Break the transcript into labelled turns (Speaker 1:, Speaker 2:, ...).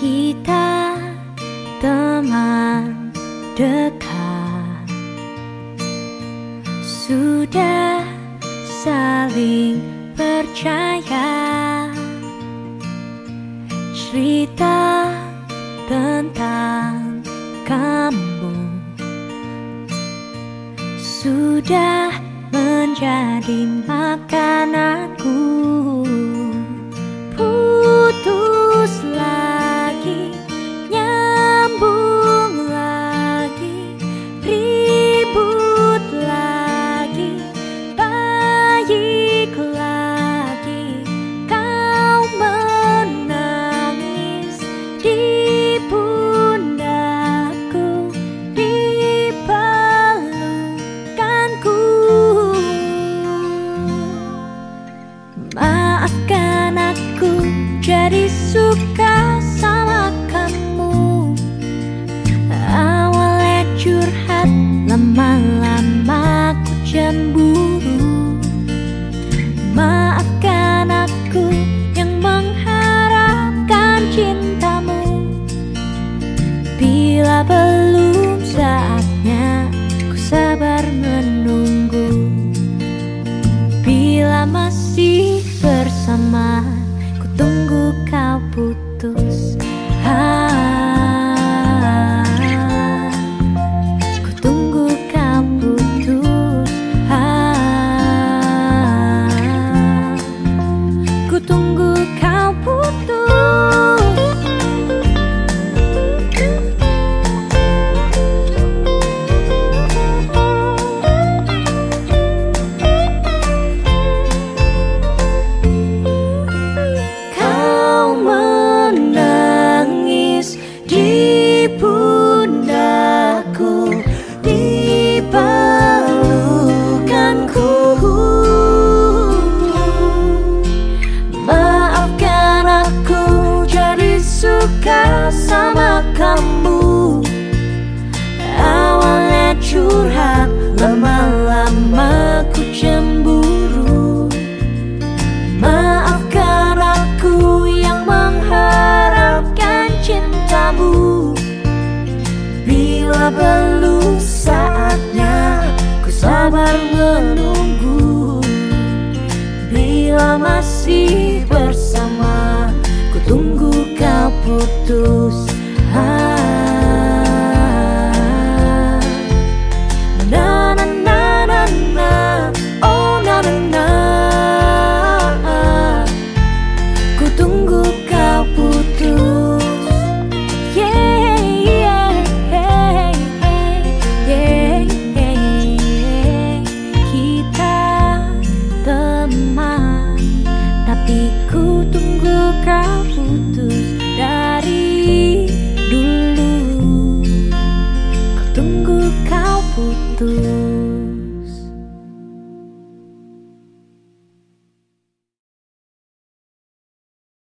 Speaker 1: kita teman dekat. Sudah saling percaya. Cerita tentang kamu sudah menjadi makananku curhat lama-lama Lama-lama ku cemburu. Maafkan aku yang mengharapkan cintamu. Bila belum saatnya Ku sabar menunggu. Bila masih bersama Ku tunggu kau putus